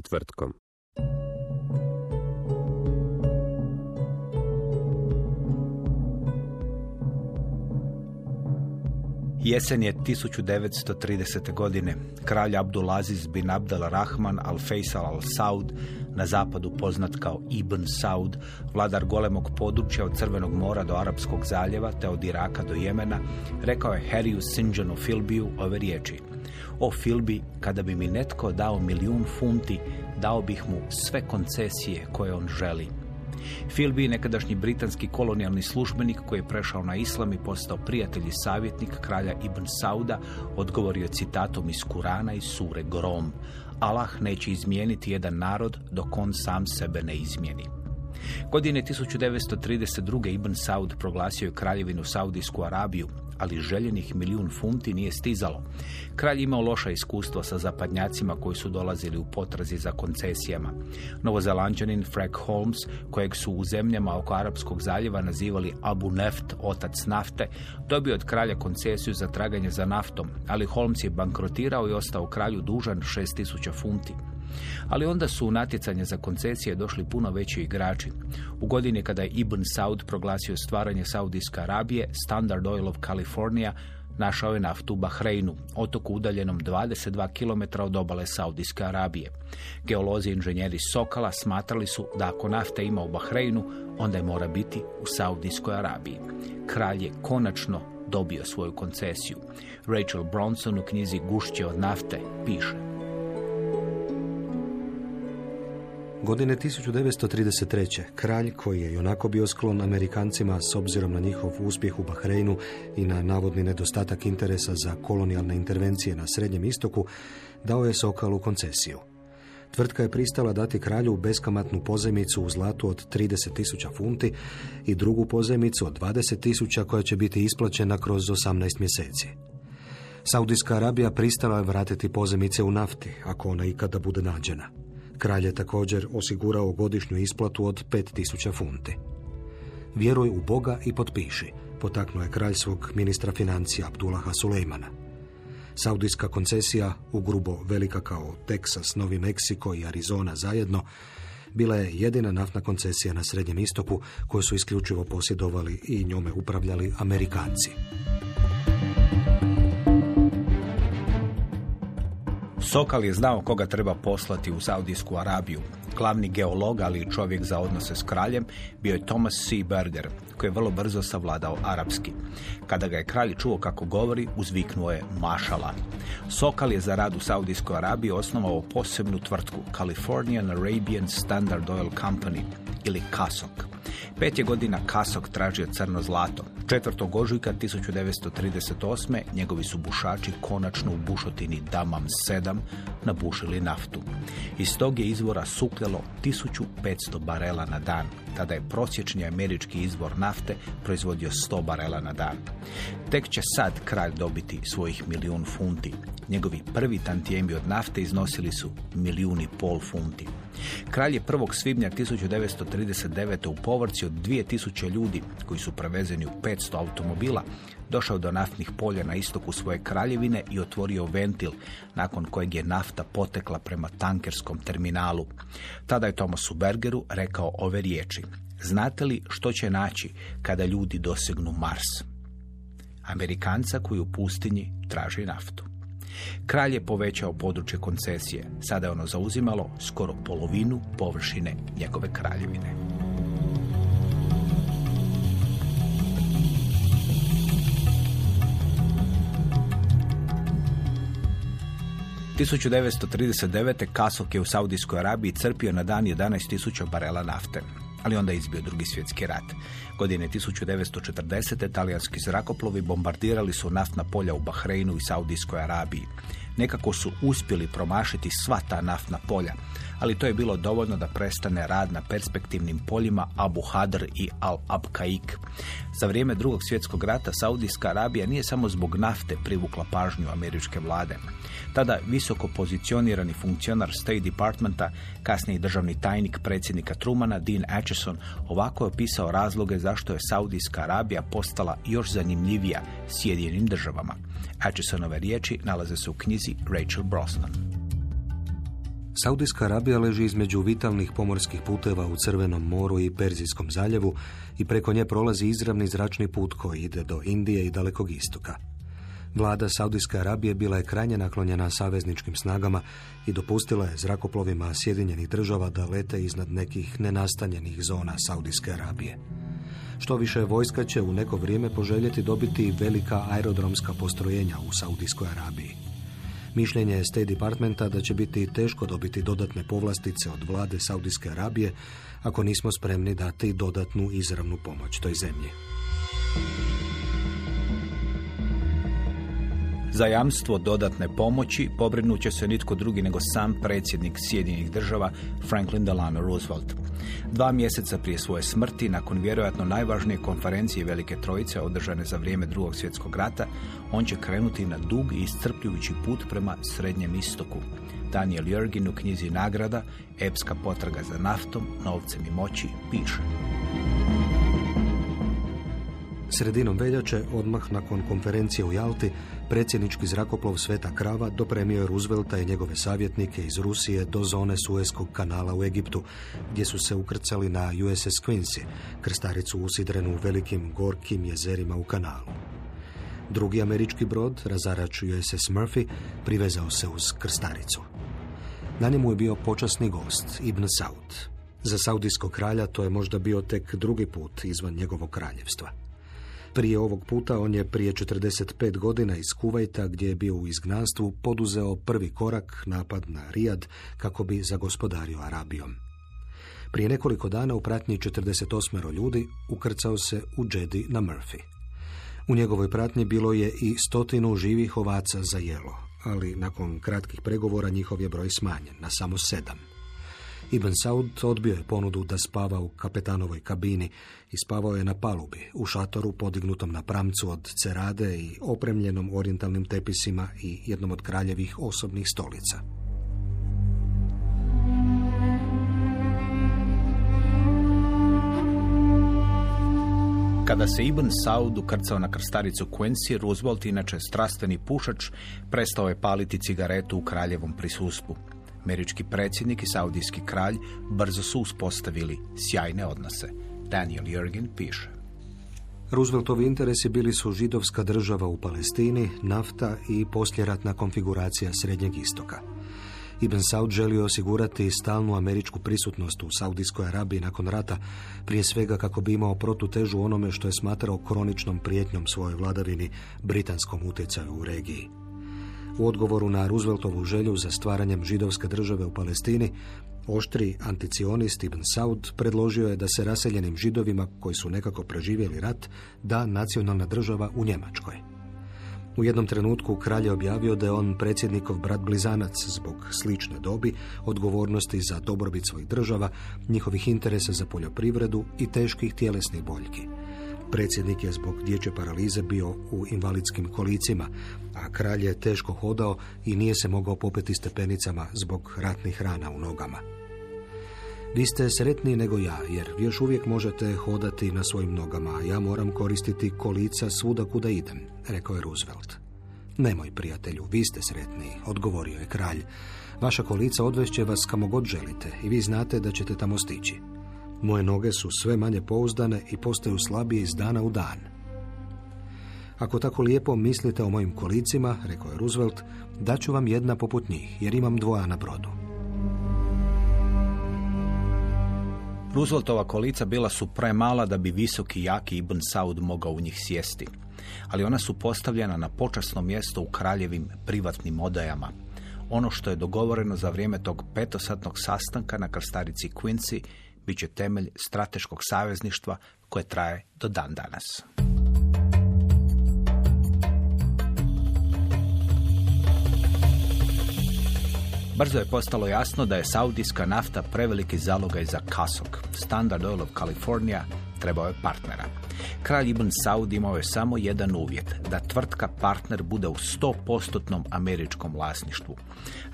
Četvrtkom. Jesen je 1930. godine. Kralj Abdulaziz bin Abdel Rahman al Faisal al Saud, na zapadu poznat kao Ibn Saud, vladar golemog područja od Crvenog mora do Arapskog zaljeva te od Iraka do Jemena, rekao je Harryu Sinjanu Filbiju ove riječi. O Filbi, kada bi mi netko dao milijun funti, dao bih mu sve koncesije koje on želi. Philby, nekadašnji britanski kolonijalni službenik koji je prešao na islam i postao prijatelj i savjetnik kralja Ibn Sauda, odgovorio je citatom iz Kurana i sure Grom. Allah neće izmijeniti jedan narod dok on sam sebe ne izmijeni. Godine 1932. Ibn Saud proglasio je kraljevinu Saudijsku Arabiju, ali željenih milijun funti nije stizalo. Kralj imao loša iskustva sa zapadnjacima koji su dolazili u potrazi za koncesijama. Novozelanđanin Frank Holmes, kojeg su u zemljama oko Arapskog zaljeva nazivali Abu Neft, otac nafte, dobio od kralja koncesiju za traganje za naftom, ali Holmes je bankrotirao i ostao kralju dužan 6000 funti. Ali onda su u natjecanje za koncesije došli puno veći igrači. U godini kada je Ibn Saud proglasio stvaranje Saudijske Arabije, Standard Oil of California našao je naftu u Bahreinu, otoku udaljenom 22 km od obale Saudijske Arabije. Geolozi i inženjeri Sokala smatrali su da ako nafte ima u Bahreinu, onda je mora biti u Saudijskoj Arabiji. Kralj je konačno dobio svoju koncesiju. Rachel Bronson u knjizi Gušće od nafte piše. Godine 1933. kralj koji je onako bio sklon Amerikancima s obzirom na njihov uspjeh u Bahreinu i na navodni nedostatak interesa za kolonijalne intervencije na Srednjem istoku, dao je Sokalu koncesiju. Tvrtka je pristala dati kralju beskamatnu pozajmicu u zlatu od 30.000 funti i drugu pozajmicu od 20.000 koja će biti isplaćena kroz 18 mjeseci. Saudijska Arabija pristala je vratiti pozajmice u nafti, ako ona ikada bude nađena. Kralj je također osigurao godišnju isplatu od 5000 funti. Vjeruj u Boga i potpiši, potaknuo je kralj svog ministra financija Abdullaha Sulejmana. Saudijska koncesija, u grubo velika kao Teksas, Novi Meksiko i Arizona zajedno, bila je jedina naftna koncesija na Srednjem istoku koju su isključivo posjedovali i njome upravljali Amerikanci. Sokal je znao koga treba poslati u Saudijsku Arabiju. Glavni geolog, ali i čovjek za odnose s kraljem, bio je Thomas C. Berger, koji je vrlo brzo savladao arapski. Kada ga je kralj čuo kako govori, uzviknuo je mašala. Sokal je za rad u Saudijskoj Arabiji osnovao posebnu tvrtku Californian Arabian Standard Oil Company ili KASOK. Pet je godina Kasok tražio crno zlato. 4. ožujka 1938. njegovi su bušači konačno u bušotini Damam 7 nabušili naftu. Iz tog je izvora sukljalo 1500 barela na dan. Tada je prosječni američki izvor nafte proizvodio 100 barela na dan. Tek će sad kralj dobiti svojih milijun funti. Njegovi prvi tantijemi od nafte iznosili su milijun i pol funti. Kralj je 1. svibnja 1939. u povrci od 2000 ljudi koji su prevezeni u 500 automobila došao do naftnih polja na istoku svoje kraljevine i otvorio ventil nakon kojeg je nafta potekla prema tankerskom terminalu. Tada je Thomasu Bergeru rekao ove riječi. Znate li što će naći kada ljudi dosegnu Mars? Amerikanca koji u pustinji traži naftu. Kralj je povećao područje koncesije. Sada je ono zauzimalo skoro polovinu površine njegove kraljevine. U 1939. Kasok je u Saudijskoj Arabiji crpio na dan 11.000 barela nafte ali onda izbio drugi svjetski rat. Godine 1940. talijanski zrakoplovi bombardirali su naftna polja u Bahreinu i Saudijskoj Arabiji. Nekako su uspjeli promašiti sva ta naftna polja, ali to je bilo dovoljno da prestane rad na perspektivnim poljima Abu Hadr i Al Abkaik. Za vrijeme drugog svjetskog rata Saudijska Arabija nije samo zbog nafte privukla pažnju američke vlade. Tada visoko pozicionirani funkcionar State Departmenta, kasniji državni tajnik predsjednika Trumana, Dean Acheson, ovako je opisao razloge zašto je Saudijska Arabija postala još zanimljivija Sjedinim državama. Achesonove riječi nalaze se u knjizi Rachel Brosnan. Saudijska Arabija leži između vitalnih pomorskih puteva u Crvenom moru i Perzijskom zaljevu i preko nje prolazi izravni zračni put koji ide do Indije i Dalekog istoka. Vlada Saudijske Arabije bila je krajnje naklonjena savezničkim snagama i dopustila je zrakoplovima Sjedinjenih država da lete iznad nekih nenastanjenih zona Saudijske Arabije. Što više vojska će u neko vrijeme poželjeti dobiti velika aerodromska postrojenja u Saudijskoj Arabiji. Mišljenje je State Departmenta da će biti teško dobiti dodatne povlastice od vlade Saudijske Arabije ako nismo spremni dati dodatnu izravnu pomoć toj zemlji. Za jamstvo dodatne pomoći pobrinut će se nitko drugi nego sam predsjednik Sjedinjenih država Franklin Delano Roosevelt. Dva mjeseca prije svoje smrti, nakon vjerojatno najvažnije konferencije Velike Trojice održane za vrijeme drugog svjetskog rata, on će krenuti na dug i iscrpljujući put prema Srednjem istoku. Daniel Jurgin u knjizi Nagrada, epska potraga za naftom, novcem i moći, piše. Sredinom veljače, odmah nakon konferencije u Jalti, predsjednički zrakoplov Sveta Krava dopremio je Roosevelta i njegove savjetnike iz Rusije do zone Suezkog kanala u Egiptu, gdje su se ukrcali na USS Quincy, krstaricu usidrenu u velikim gorkim jezerima u kanalu. Drugi američki brod, razarač USS Murphy, privezao se uz krstaricu. Na njemu je bio počasni gost, Ibn Saud. Za saudijskog kralja to je možda bio tek drugi put izvan njegovog kraljevstva. Prije ovog puta on je prije 45 godina iz Kuvajta, gdje je bio u izgnanstvu, poduzeo prvi korak, napad na Rijad, kako bi zagospodario Arabijom. Prije nekoliko dana u pratnji 48 ljudi ukrcao se u Džedi na Murphy. U njegovoj pratnji bilo je i stotinu živih ovaca za jelo, ali nakon kratkih pregovora njihov je broj smanjen na samo sedam. Ibn Saud odbio je ponudu da spava u kapetanovoj kabini i spavao je na palubi, u šatoru podignutom na pramcu od cerade i opremljenom orijentalnim tepisima i jednom od kraljevih osobnih stolica. Kada se Ibn Saud ukrcao na krstaricu Quincy, Roosevelt, inače strastveni pušač, prestao je paliti cigaretu u kraljevom prisuspu. Američki predsjednik i saudijski kralj brzo su uspostavili sjajne odnose. Daniel Jurgen piše. Rooseveltovi interesi bili su židovska država u Palestini, nafta i posljeratna konfiguracija Srednjeg istoka. Ibn Saud želio osigurati stalnu američku prisutnost u Saudijskoj Arabiji nakon rata, prije svega kako bi imao protutežu onome što je smatrao kroničnom prijetnjom svojoj vladavini, britanskom utjecaju u regiji. U odgovoru na Rooseveltovu želju za stvaranjem židovske države u Palestini, oštri anticionist Ibn Saud predložio je da se raseljenim židovima koji su nekako preživjeli rat da nacionalna država u Njemačkoj. U jednom trenutku kralj je objavio da je on predsjednikov brat blizanac zbog slične dobi, odgovornosti za dobrobit svojih država, njihovih interesa za poljoprivredu i teških tjelesnih boljki. Predsjednik je zbog dječje paralize bio u invalidskim kolicima, a kralj je teško hodao i nije se mogao popeti stepenicama zbog ratnih rana u nogama. Vi ste sretniji nego ja, jer još uvijek možete hodati na svojim nogama, a ja moram koristiti kolica svuda kuda idem, rekao je Roosevelt. Nemoj, prijatelju, vi ste sretniji, odgovorio je kralj. Vaša kolica odvešće vas kamo god želite i vi znate da ćete tamo stići. Moje noge su sve manje pouzdane i postaju slabije iz dana u dan. Ako tako lijepo mislite o mojim kolicima, rekao je Roosevelt, daću vam jedna poput njih, jer imam dvoja na brodu. Rooseveltova kolica bila su premala da bi visoki jaki Ibn Saud mogao u njih sjesti, ali ona su postavljena na počasno mjesto u kraljevim privatnim odajama. ono što je dogovoreno za vrijeme tog petosatnog sastanka na krstarici Quincy bit će temelj strateškog savezništva koje traje do dan danas. Brzo je postalo jasno da je saudijska nafta preveliki zalogaj za Kasok. Standard Oil of California trebao je partnera. Kralj Ibn Saud imao je samo jedan uvjet, da tvrtka partner bude u 100% američkom vlasništvu.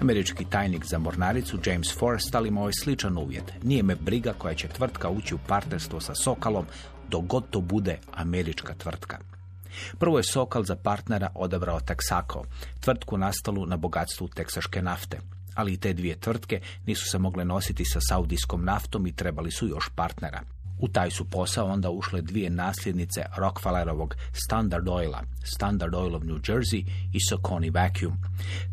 Američki tajnik za mornaricu James Forrestal imao je sličan uvjet. Nije me briga koja će tvrtka ući u partnerstvo sa Sokalom, dok god to bude američka tvrtka. Prvo je Sokal za partnera odabrao Texaco, tvrtku nastalu na bogatstvu teksaške nafte ali i te dvije tvrtke nisu se mogle nositi sa saudijskom naftom i trebali su još partnera. U taj su posao onda ušle dvije nasljednice Rockefellerovog Standard Oila, Standard Oil of New Jersey i Soconi Vacuum.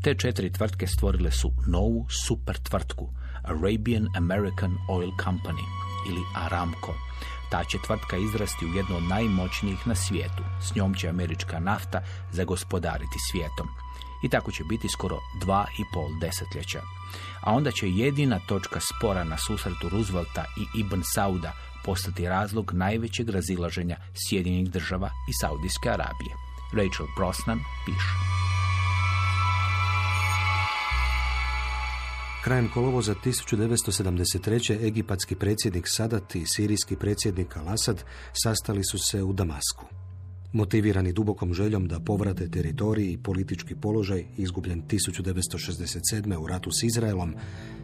Te četiri tvrtke stvorile su novu super tvrtku, Arabian American Oil Company ili Aramco. Ta će tvrtka izrasti u jednu od najmoćnijih na svijetu. S njom će američka nafta zagospodariti svijetom i tako će biti skoro dva i pol desetljeća. A onda će jedina točka spora na susretu Roosevelta i Ibn Sauda postati razlog najvećeg razilaženja Sjedinjenih država i Saudijske Arabije. Rachel Brosnan piše. Krajem kolovoza 1973. egipatski predsjednik Sadat i sirijski predsjednik Al-Assad sastali su se u Damasku. Motivirani dubokom željom da povrate teritoriji i politički položaj izgubljen 1967. u ratu s Izraelom,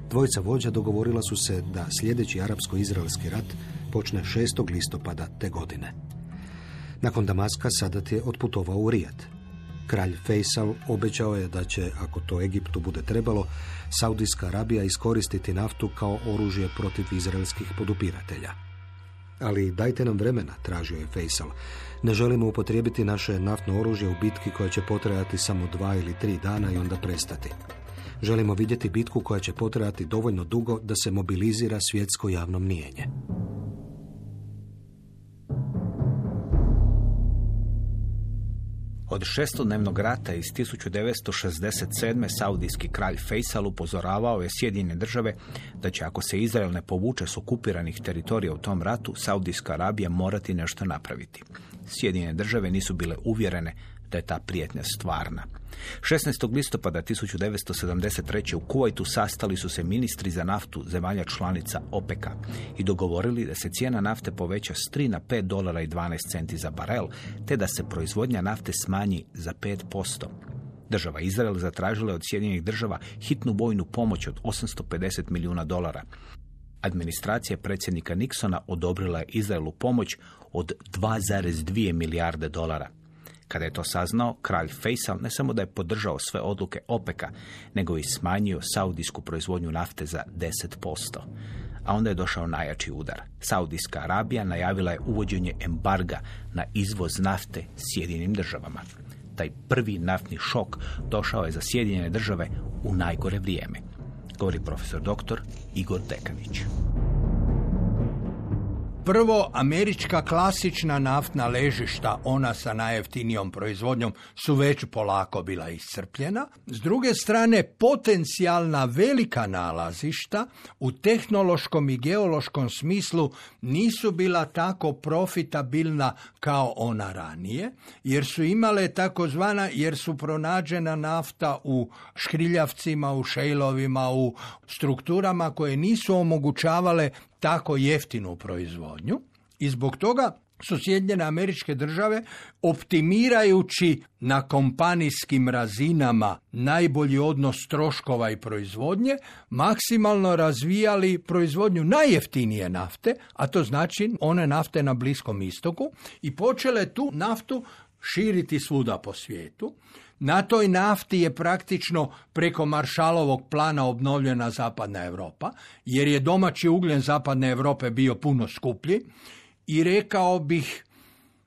dvojica vođa dogovorila su se da sljedeći arapsko-izraelski rat počne 6. listopada te godine. Nakon Damaska Sadat je otputovao u Rijad. Kralj Faisal obećao je da će, ako to Egiptu bude trebalo, Saudijska Arabija iskoristiti naftu kao oružje protiv izraelskih podupiratelja. Ali dajte nam vremena, tražio je Faisal. Ne želimo upotrijebiti naše naftno oružje u bitki koja će potrajati samo dva ili tri dana i onda prestati. Želimo vidjeti bitku koja će potrajati dovoljno dugo da se mobilizira svjetsko javno mnijenje. Od šestodnevnog rata iz 1967. saudijski kralj Faisal upozoravao je Sjedinjene države da će ako se Izrael ne povuče s okupiranih teritorija u tom ratu, Saudijska Arabija morati nešto napraviti. Sjedinjene države nisu bile uvjerene da je ta prijetnja stvarna. 16. listopada 1973. u Kuvajtu sastali su se ministri za naftu zemalja članica OPEC-a i dogovorili da se cijena nafte poveća s 3 na 5 dolara i 12 centi za barel, te da se proizvodnja nafte smanji za 5%. Država Izrael zatražila je od Sjedinjenih država hitnu vojnu pomoć od 850 milijuna dolara. Administracija predsjednika Nixona odobrila je Izraelu pomoć od 2,2 milijarde dolara. Kada je to saznao, kralj Faisal ne samo da je podržao sve odluke OPEC-a, nego i smanjio saudijsku proizvodnju nafte za 10%. A onda je došao najjači udar. Saudijska Arabija najavila je uvođenje embarga na izvoz nafte Sjedinim državama. Taj prvi naftni šok došao je za Sjedinjene države u najgore vrijeme, govori profesor doktor Igor Dekanić. Prvo, američka klasična naftna ležišta, ona sa najjeftinijom proizvodnjom, su već polako bila iscrpljena. S druge strane, potencijalna velika nalazišta u tehnološkom i geološkom smislu nisu bila tako profitabilna kao ona ranije, jer su imale takozvana, jer su pronađena nafta u škriljavcima, u šejlovima, u strukturama koje nisu omogućavale tako jeftinu proizvodnju i zbog toga su Sjedinjene američke države optimirajući na kompanijskim razinama najbolji odnos troškova i proizvodnje, maksimalno razvijali proizvodnju najjeftinije nafte, a to znači one nafte na Bliskom istoku i počele tu naftu širiti svuda po svijetu. Na toj nafti je praktično preko Maršalovog plana obnovljena zapadna Europa, jer je domaći ugljen zapadne Europe bio puno skuplji i rekao bih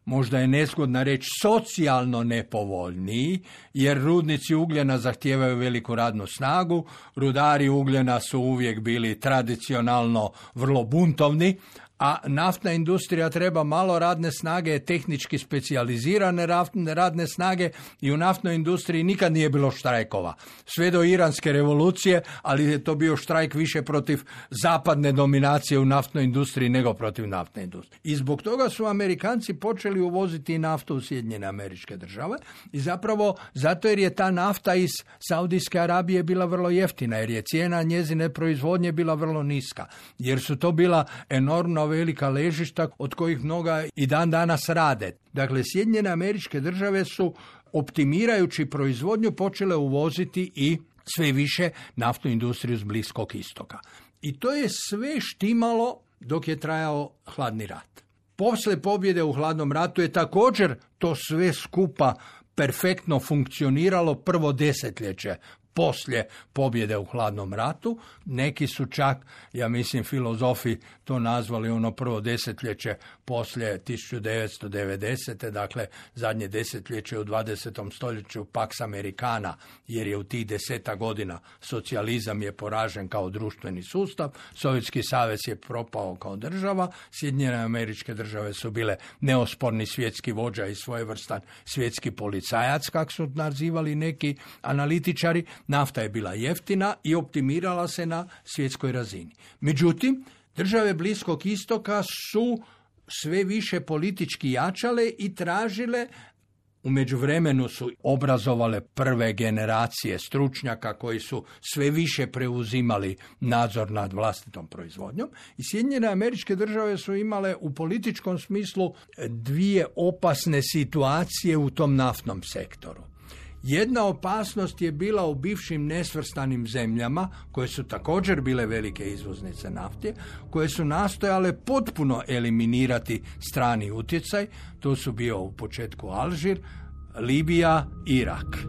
možda je nezgodna reći socijalno nepovoljniji, jer rudnici ugljena zahtijevaju veliku radnu snagu, rudari ugljena su uvijek bili tradicionalno vrlo buntovni, a naftna industrija treba malo radne snage, tehnički specijalizirane radne snage i u naftnoj industriji nikad nije bilo štrajkova. Sve do iranske revolucije, ali je to bio štrajk više protiv zapadne dominacije u naftnoj industriji nego protiv naftne industrije. I zbog toga su Amerikanci počeli uvoziti naftu u Sjedinjene američke države i zapravo zato jer je ta nafta iz Saudijske Arabije bila vrlo jeftina, jer je cijena njezine proizvodnje bila vrlo niska, jer su to bila enormno velika ležišta od kojih mnoga i dan danas rade. Dakle, Sjedinjene američke države su optimirajući proizvodnju počele uvoziti i sve više naftnu industriju s Bliskog istoka. I to je sve štimalo dok je trajao hladni rat. Posle pobjede u hladnom ratu je također to sve skupa perfektno funkcioniralo prvo desetljeće poslije pobjede u hladnom ratu. Neki su čak, ja mislim, filozofi to nazvali ono prvo desetljeće poslije 1990. Dakle, zadnje desetljeće u 20. stoljeću Pax Americana, jer je u tih deseta godina socijalizam je poražen kao društveni sustav, Sovjetski savez je propao kao država, Sjedinjene američke države su bile neosporni svjetski vođa i svojevrstan svjetski policajac, kako su nazivali neki analitičari, nafta je bila jeftina i optimirala se na svjetskoj razini. Međutim, države Bliskog istoka su sve više politički jačale i tražile u međuvremenu su obrazovale prve generacije stručnjaka koji su sve više preuzimali nadzor nad vlastitom proizvodnjom i Sjedinjene američke države su imale u političkom smislu dvije opasne situacije u tom naftnom sektoru. Jedna opasnost je bila u bivšim nesvrstanim zemljama, koje su također bile velike izvoznice nafte, koje su nastojale potpuno eliminirati strani utjecaj. To su bio u početku Alžir, Libija, Irak.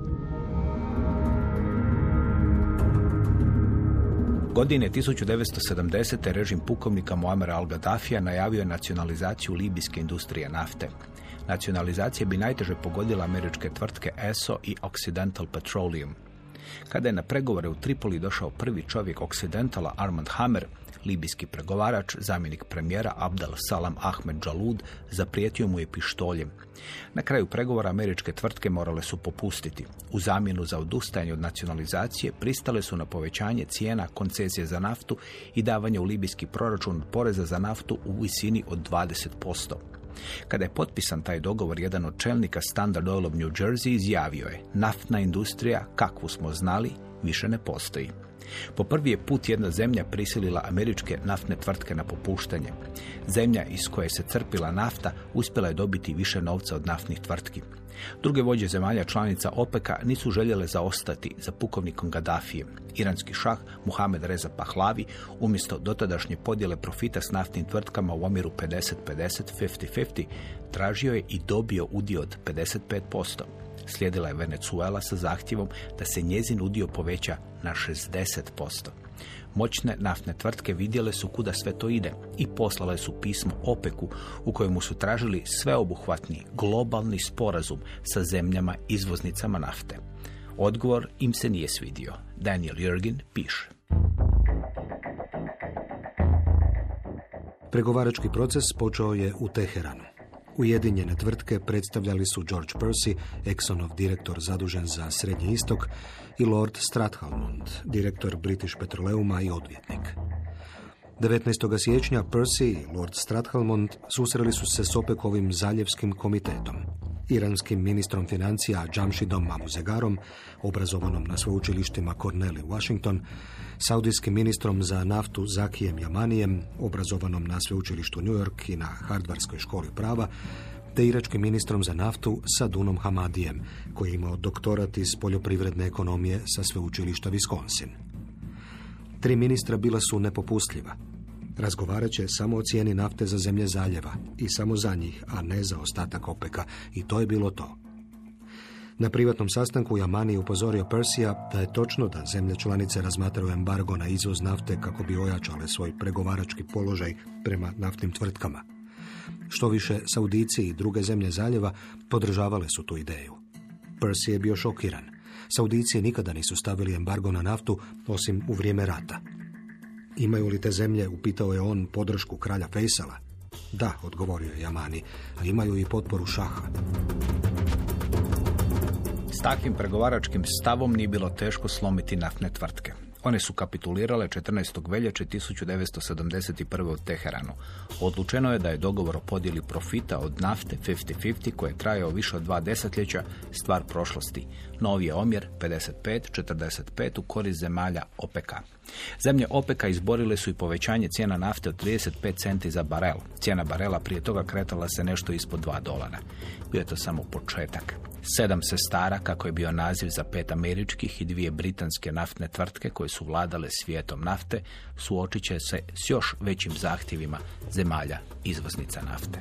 Godine 1970. režim pukovnika Muamera al-Gaddafija najavio nacionalizaciju libijske industrije nafte. Nacionalizacija bi najteže pogodila američke tvrtke ESO i Occidental Petroleum. Kada je na pregovore u Tripoli došao prvi čovjek Occidentala Armand Hammer, libijski pregovarač, zamjenik premijera Abdel Salam Ahmed Jalud, zaprijetio mu je pištoljem. Na kraju pregovora američke tvrtke morale su popustiti. U zamjenu za odustajanje od nacionalizacije pristale su na povećanje cijena koncesije za naftu i davanje u libijski proračun poreza za naftu u visini od 20%. Kada je potpisan taj dogovor, jedan od čelnika Standard Oil of New Jersey izjavio je naftna industrija, kakvu smo znali, više ne postoji. Po prvi je put jedna zemlja prisilila američke naftne tvrtke na popuštanje. Zemlja iz koje se crpila nafta uspjela je dobiti više novca od naftnih tvrtki. Druge vođe zemalja članica OPEC-a nisu željele zaostati za pukovnikom Gaddafijem. Iranski šah Muhammed Reza Pahlavi umjesto dotadašnje podjele profita s naftnim tvrtkama u omjeru 50-50, 50-50, tražio je i dobio udio od 55%. Slijedila je Venezuela sa zahtjevom da se njezin udio poveća na 60%. Moćne naftne tvrtke vidjele su kuda sve to ide i poslale su pismo OPEC-u u kojemu su tražili sveobuhvatni globalni sporazum sa zemljama izvoznicama nafte. Odgovor im se nije svidio. Daniel Jurgin piše. Pregovarački proces počeo je u Teheranu. Ujedinjene tvrtke predstavljali su George Percy, Exxonov direktor zadužen za Srednji istok, i Lord Strathalmond, direktor British Petroleuma i odvjetnik. 19. siječnja Percy i Lord Strathalmond susreli su se s Opekovim zaljevskim komitetom, iranskim ministrom financija Jamshidom Mamuzegarom, obrazovanom na sveučilištima Cornell i Washington, saudijskim ministrom za naftu Zakijem Jamanijem, obrazovanom na sveučilištu New York i na Hardvarskoj školi prava, te iračkim ministrom za naftu Sadunom Hamadijem, koji je imao doktorat iz poljoprivredne ekonomije sa sveučilišta Wisconsin. Tri ministra bila su nepopustljiva. Razgovarat će samo o cijeni nafte za zemlje zaljeva i samo za njih, a ne za ostatak opeka. I to je bilo to. Na privatnom sastanku Jamani upozorio Persija da je točno da zemlje članice razmatraju embargo na izvoz nafte kako bi ojačale svoj pregovarački položaj prema naftnim tvrtkama. Što više, Saudici i druge zemlje zaljeva podržavale su tu ideju. Percy je bio šokiran. Saudici nikada nisu stavili embargo na naftu, osim u vrijeme rata. Imaju li te zemlje, upitao je on, podršku kralja Fejsala? Da, odgovorio je Jamani, a imaju i potporu šaha. S takvim pregovaračkim stavom nije bilo teško slomiti naftne tvrtke. One su kapitulirale 14. veljače 1971. u Teheranu. Odlučeno je da je dogovor o podjeli profita od nafte 50-50 koje je trajao više od dva desetljeća stvar prošlosti. Novi je omjer 55-45 u korist zemalja OPK. Zemlje OPEC-a izborile su i povećanje cijena nafte od 35 centi za barel. Cijena barela prije toga kretala se nešto ispod 2 dolara. Bio je to samo početak. Sedam sestara, kako je bio naziv za pet američkih i dvije britanske naftne tvrtke koje su vladale svijetom nafte, suočit će se s još većim zahtjevima zemalja izvoznica nafte.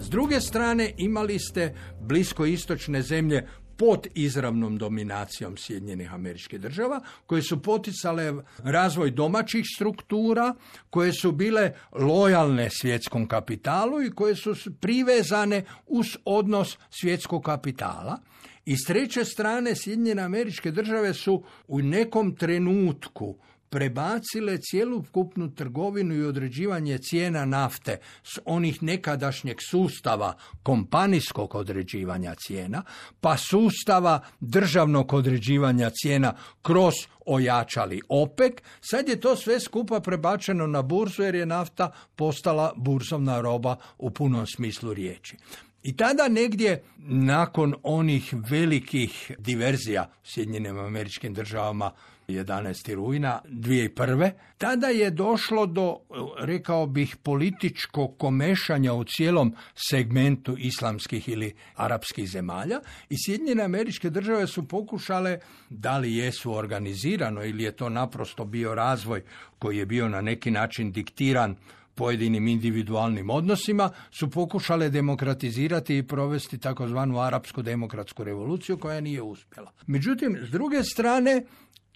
S druge strane imali ste bliskoistočne zemlje pod izravnom dominacijom Sjedinjenih američkih država, koje su poticale razvoj domaćih struktura, koje su bile lojalne svjetskom kapitalu i koje su privezane uz odnos svjetskog kapitala. I s treće strane, Sjedinjene američke države su u nekom trenutku prebacile cjelokupnu trgovinu i određivanje cijena nafte s onih nekadašnjeg sustava kompanijskog određivanja cijena, pa sustava državnog određivanja cijena kroz ojačali OPEC, sad je to sve skupa prebačeno na burzu jer je nafta postala burzovna roba u punom smislu riječi. I tada negdje nakon onih velikih diverzija u Sjedinjenim američkim državama 11. rujna 2001. Tada je došlo do, rekao bih, političkog komešanja u cijelom segmentu islamskih ili arapskih zemalja i Sjedinjene američke države su pokušale, da li jesu organizirano ili je to naprosto bio razvoj koji je bio na neki način diktiran pojedinim individualnim odnosima su pokušale demokratizirati i provesti takozvanu arapsku demokratsku revoluciju koja nije uspjela. Međutim, s druge strane,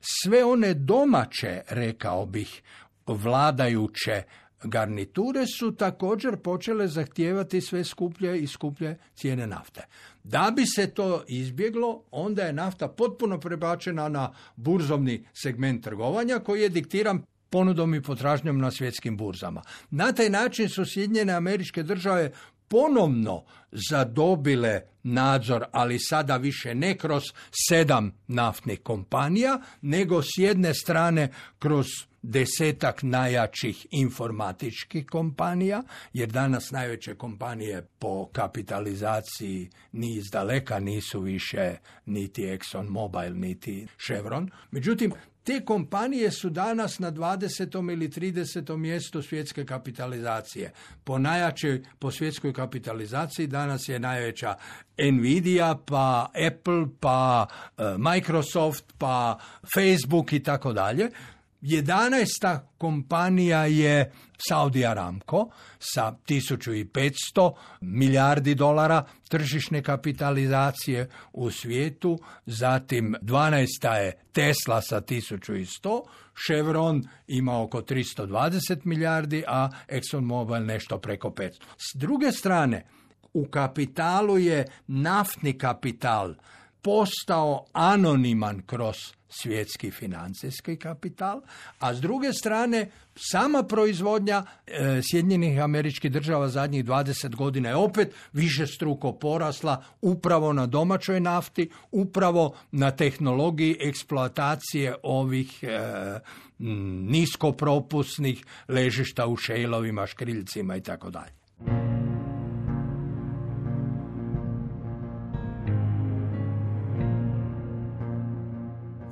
sve one domaće, rekao bih, vladajuće garniture su također počele zahtijevati sve skuplje i skuplje cijene nafte. Da bi se to izbjeglo, onda je nafta potpuno prebačena na burzovni segment trgovanja koji je diktiran ponudom i potražnjom na svjetskim burzama. Na taj način su Sjedinjene američke države ponovno zadobile nadzor, ali sada više ne kroz sedam naftnih kompanija, nego s jedne strane kroz desetak najjačih informatičkih kompanija, jer danas najveće kompanije po kapitalizaciji ni iz daleka nisu više niti Exxon Mobil, niti Chevron. Međutim, te kompanije su danas na 20. ili 30. mjestu svjetske kapitalizacije. Po najjačoj, po svjetskoj kapitalizaciji danas je najveća Nvidia, pa Apple, pa e, Microsoft, pa Facebook i tako dalje. 11. kompanija je Saudi Aramco sa 1500 milijardi dolara tržišne kapitalizacije u svijetu, zatim 12. je Tesla sa 1100, Chevron ima oko 320 milijardi, a ExxonMobil nešto preko 500. S druge strane, u kapitalu je naftni kapital postao anoniman kroz svjetski financijski kapital, a s druge strane sama proizvodnja e, Sjedinjenih američkih država zadnjih 20 godina je opet više struko porasla upravo na domaćoj nafti, upravo na tehnologiji eksploatacije ovih e, niskopropusnih ležišta u šejlovima, škriljcima i tako dalje.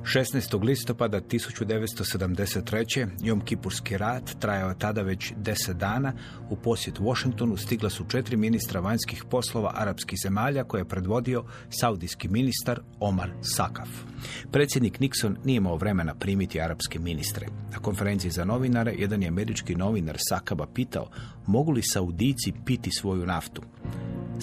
16. listopada 1973. Jom Kipurski rat trajao tada već deset dana. U posjet Washingtonu stigla su četiri ministra vanjskih poslova arapskih zemalja koje je predvodio saudijski ministar Omar Sakaf. Predsjednik Nixon nije imao vremena primiti arapske ministre. Na konferenciji za novinare jedan je američki novinar Sakaba pitao mogu li Saudici piti svoju naftu.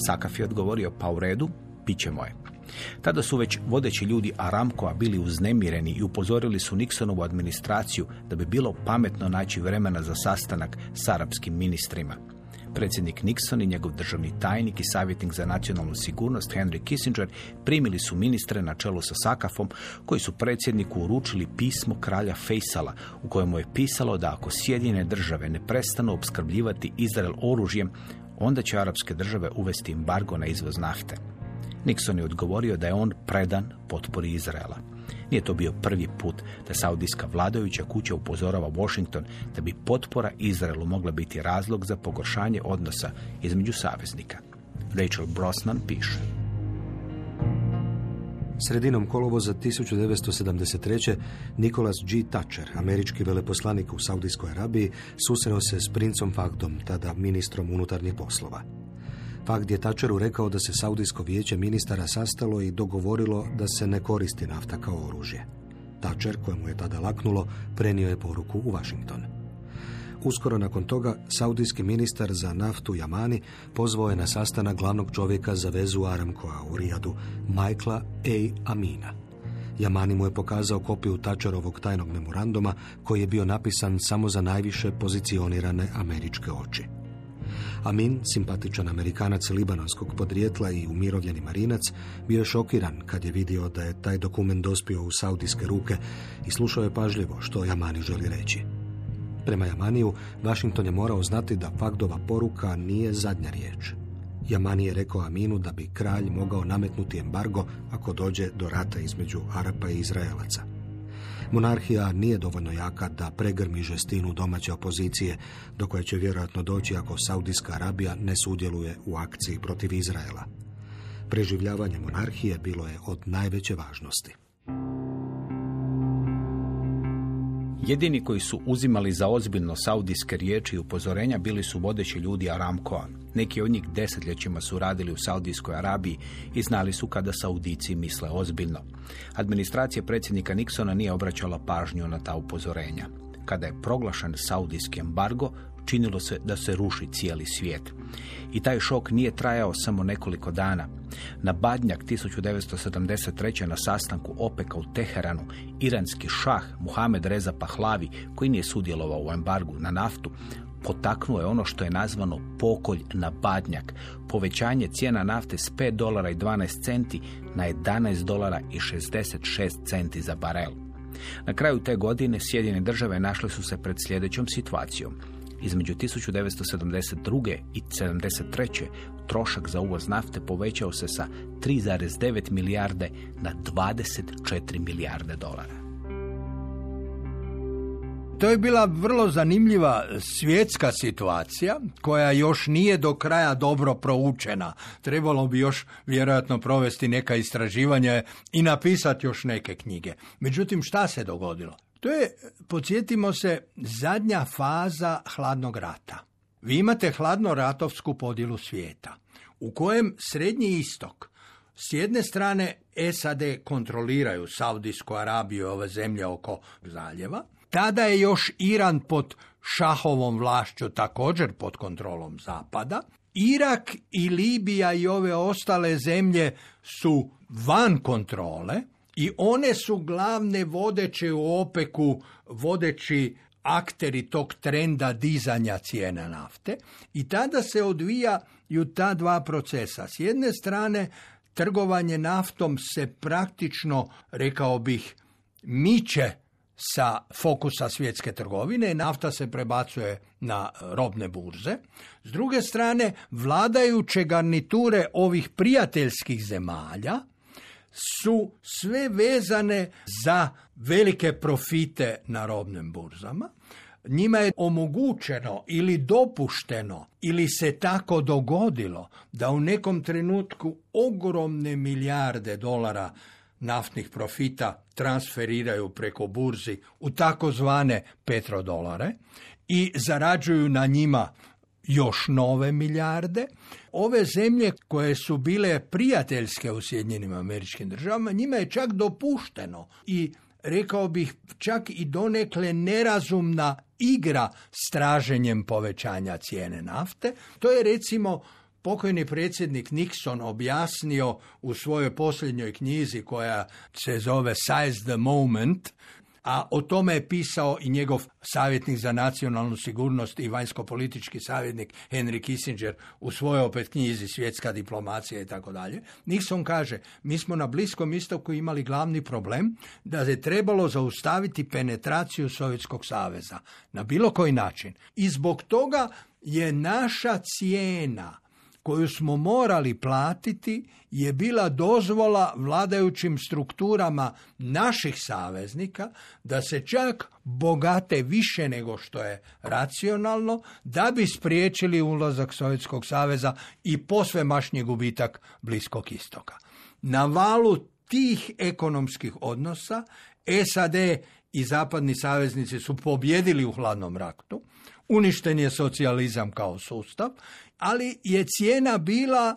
Sakaf je odgovorio pa u redu, bit ćemo je. Tada su već vodeći ljudi Aramkoa bili uznemireni i upozorili su Nixonovu administraciju da bi bilo pametno naći vremena za sastanak s arapskim ministrima. Predsjednik Nixon i njegov državni tajnik i savjetnik za nacionalnu sigurnost Henry Kissinger primili su ministre na čelu sa Sakafom koji su predsjedniku uručili pismo kralja Fejsala u kojemu je pisalo da ako Sjedinjene države ne prestanu opskrbljivati Izrael oružjem, onda će arapske države uvesti embargo na izvoz nafte. Nixon je odgovorio da je on predan potpori Izraela. Nije to bio prvi put da saudijska vladajuća kuća upozorava Washington da bi potpora Izraelu mogla biti razlog za pogoršanje odnosa između saveznika. Rachel Brosnan piše. Sredinom kolovoza 1973. Nicholas G. Thatcher, američki veleposlanik u Saudijskoj Arabiji, susreo se s princom Fagdom, tada ministrom unutarnjih poslova. Fagd je Thatcheru rekao da se Saudijsko vijeće ministara sastalo i dogovorilo da se ne koristi nafta kao oružje. Thatcher, kojemu je tada laknulo, prenio je poruku u Washington. Uskoro nakon toga, saudijski ministar za naftu Jamani pozvao je na sastanak glavnog čovjeka za vezu Aramkoa u Rijadu, Michaela A. Amina. Jamani mu je pokazao kopiju Tačarovog tajnog memoranduma koji je bio napisan samo za najviše pozicionirane američke oči. Amin, simpatičan Amerikanac libanonskog podrijetla i umirovljeni marinac, bio je šokiran kad je vidio da je taj dokument dospio u saudijske ruke i slušao je pažljivo što Jamani želi reći. Prema Jamaniju, Washington je morao znati da Fagdova poruka nije zadnja riječ. Jamani je rekao Aminu da bi kralj mogao nametnuti embargo ako dođe do rata između Arapa i Izraelaca. Monarhija nije dovoljno jaka da pregrmi žestinu domaće opozicije, do koje će vjerojatno doći ako Saudijska Arabija ne sudjeluje u akciji protiv Izraela. Preživljavanje monarhije bilo je od najveće važnosti. Jedini koji su uzimali za ozbiljno saudijske riječi i upozorenja bili su vodeći ljudi Aramkoa. Neki od njih desetljećima su radili u Saudijskoj Arabiji i znali su kada Saudici misle ozbiljno. Administracija predsjednika Nixona nije obraćala pažnju na ta upozorenja. Kada je proglašen saudijski embargo, činilo se da se ruši cijeli svijet. I taj šok nije trajao samo nekoliko dana. Na Badnjak 1973. na sastanku OPEC-a u Teheranu, iranski šah Muhamed Reza Pahlavi, koji nije sudjelovao u embargu na naftu, potaknuo je ono što je nazvano pokolj na badnjak, povećanje cijena nafte s 5 dolara i 12 centi na 11 dolara i 66 centi za barel. Na kraju te godine Sjedine države našle su se pred sljedećom situacijom. Između 1972. i 1973. trošak za uvoz nafte povećao se sa 3,9 milijarde na 24 milijarde dolara. To je bila vrlo zanimljiva svjetska situacija koja još nije do kraja dobro proučena. Trebalo bi još vjerojatno provesti neka istraživanja i napisati još neke knjige. Međutim, šta se dogodilo? To je, podsjetimo se, zadnja faza hladnog rata. Vi imate hladno-ratovsku podjelu svijeta, u kojem Srednji istok, s jedne strane SAD kontroliraju Saudijsku Arabiju i ove zemlje oko zaljeva, tada je još Iran pod šahovom vlašću također pod kontrolom Zapada. Irak i Libija i ove ostale zemlje su van kontrole i one su glavne vodeće u opeku, vodeći akteri tog trenda dizanja cijena nafte i tada se odvijaju ta dva procesa. S jedne strane, trgovanje naftom se praktično, rekao bih, miče sa fokusa svjetske trgovine, nafta se prebacuje na robne burze. S druge strane, vladajuće garniture ovih prijateljskih zemalja su sve vezane za velike profite na robnim burzama. Njima je omogućeno ili dopušteno ili se tako dogodilo da u nekom trenutku ogromne milijarde dolara naftnih profita transferiraju preko burzi u takozvane petrodolare i zarađuju na njima još nove milijarde. Ove zemlje koje su bile prijateljske u Sjedinjenim američkim državama, njima je čak dopušteno i rekao bih čak i donekle nerazumna igra s traženjem povećanja cijene nafte. To je recimo pokojni predsjednik Nixon objasnio u svojoj posljednjoj knjizi koja se zove Size the Moment, a o tome je pisao i njegov savjetnik za nacionalnu sigurnost i vanjsko-politički savjetnik Henry Kissinger u svojoj opet knjizi Svjetska diplomacija i tako dalje. Nixon kaže, mi smo na Bliskom istoku imali glavni problem da je trebalo zaustaviti penetraciju Sovjetskog saveza na bilo koji način. I zbog toga je naša cijena koju smo morali platiti je bila dozvola vladajućim strukturama naših saveznika da se čak bogate više nego što je racionalno da bi spriječili ulazak Sovjetskog saveza i posvemašnji gubitak Bliskog istoka. Na valu tih ekonomskih odnosa SAD i zapadni saveznici su pobjedili u hladnom ratu, uništen je socijalizam kao sustav ali je cijena bila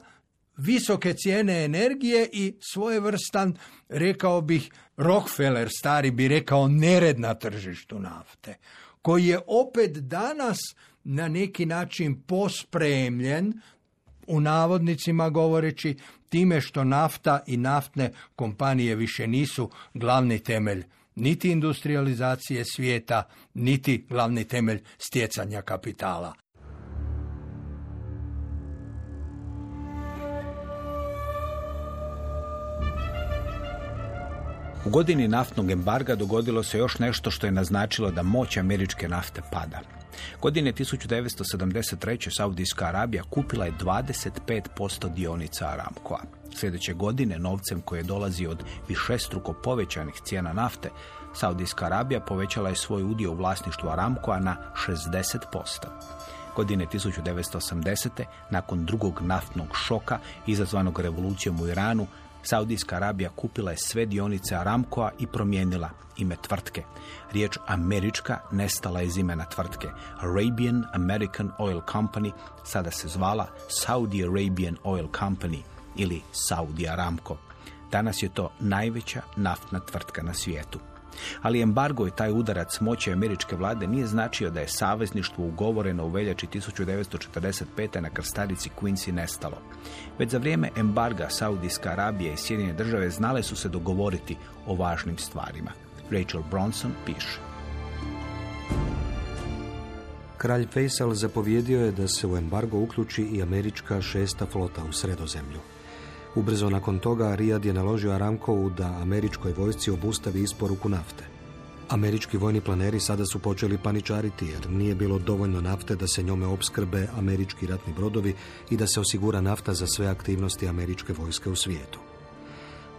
visoke cijene energije i svojevrstan, rekao bih, Rockefeller stari bi rekao nered na tržištu nafte, koji je opet danas na neki način pospremljen, u navodnicima govoreći, time što nafta i naftne kompanije više nisu glavni temelj niti industrializacije svijeta, niti glavni temelj stjecanja kapitala. Godini naftnog embarga dogodilo se još nešto što je naznačilo da moć američke nafte pada. Godine 1973. Saudijska Arabija kupila je 25% dionica Aramkoa. Sljedeće godine, novcem koji je dolazi od višestruko povećanih cijena nafte, Saudijska Arabija povećala je svoj udio u vlasništvu Aramkoa na 60%. Godine 1980. nakon drugog naftnog šoka izazvanog revolucijom u Iranu, Saudijska Arabija kupila je sve dionice Aramkoa i promijenila ime tvrtke. Riječ američka nestala iz imena tvrtke. Arabian American Oil Company sada se zvala Saudi Arabian Oil Company ili Saudi Aramco. Danas je to najveća naftna tvrtka na svijetu. Ali embargo i taj udarac moći američke vlade nije značio da je savezništvo ugovoreno u veljači 1945. na krstarici Quincy nestalo. Već za vrijeme embarga Saudijska Arabija i Sjedinje države znale su se dogovoriti o važnim stvarima. Rachel Bronson piše. Kralj Faisal zapovjedio je da se u embargo uključi i američka šesta flota u sredozemlju. Ubrzo nakon toga Rijad je naložio Aramkovu da američkoj vojsci obustavi isporuku nafte. Američki vojni planeri sada su počeli paničariti jer nije bilo dovoljno nafte da se njome opskrbe američki ratni brodovi i da se osigura nafta za sve aktivnosti američke vojske u svijetu.